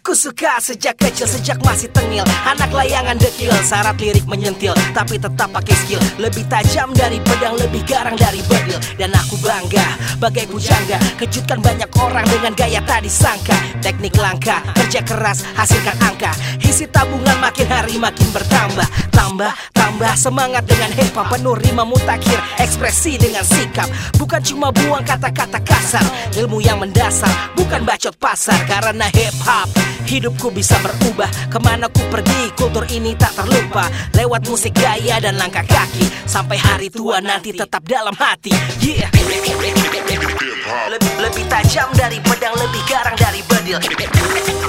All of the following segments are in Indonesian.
Ku suka sejak kecil, sejak masih tengil. Anak layangan dekil, syarat lirik menyentil. Tapi tetap pakai skill. Lebih tajam dari pedang, lebih garang dari bedil. Dan aku bangga, bagai pujangga Kejutkan banyak orang dengan gaya tadi sangka Teknik langka, kerja keras, hasilkan angka. Isi tabungan makin hari makin bertambah Tambah, tambah semangat dengan hip hop Penuh rima mutakhir, ekspresi dengan sikap. Bukan cuma buang kata-kata kasar. Ilmu yang mendasar, bukan bacot pasar. Karena hip hop Hidupku bisa berubah. Ke mana ku pergi kultur ini tak terlupa. Lewat musik gaya dan langkah kaki. Sampai hari tua nanti tetap dalam hati. Yeah. Lebih, lebih tajam dari pedang Lebih garang dari bedil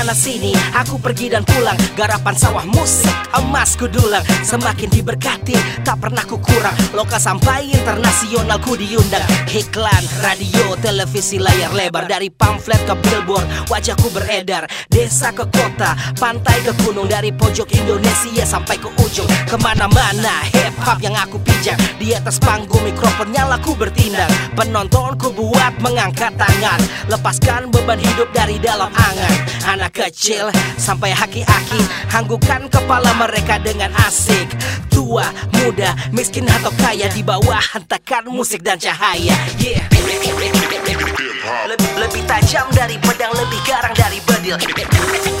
Ke sana sini, aku pergi dan pulang. Garapan sawah musik, emasku dulang Semakin diberkati, tak pernah ku kurang Lokal sampai internasional ku diundang. Iklan, radio, televisi, layar lebar. Dari pamflet ke billboard, wajahku beredar. Desa ke kota, pantai ke gunung. Dari pojok Indonesia sampai ke ujung. Ke mana-mana, hip hop yang aku pijak. Di atas panggung mikrofon nyala ku bertindak. Penonton ku buat mengangkat tangan. Lepaskan beban hidup dari dalam angan. Anak kecil sampai haki-haki Hanggukan kepala mereka dengan asik. Tua, muda, miskin atau kaya Di bawah hentakan musik dan cahaya. Yeah. Lebih, lebih tajam dari pedang Lebih garang dari bedil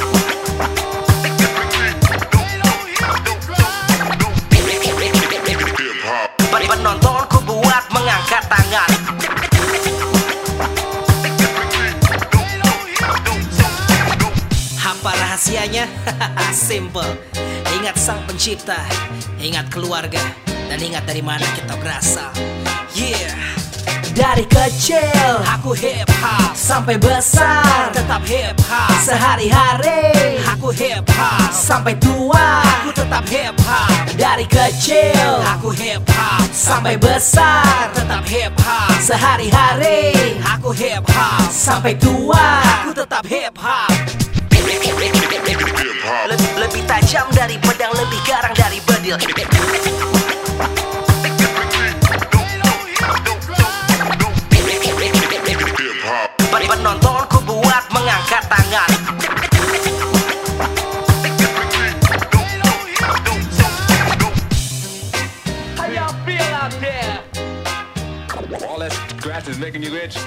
rahasianya? Simple. Ingat sang pencipta Ingat keluarga Dan ingat dari mana kita berasal. Yeah. Dari kecil aku hip hop sampai besar tetap hip hop sehari-hari aku hip hop sampai tua aku tetap hip hop dari kecil aku hip hop sampai besar tetap hip hop sehari-hari aku hip hop sampai tua. Aku tetap hip hop tajam dari pedang lebih garang dari bedil. Penonton ku buat mengangkat tangan. All that grass is making you itch.